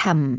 Beckham.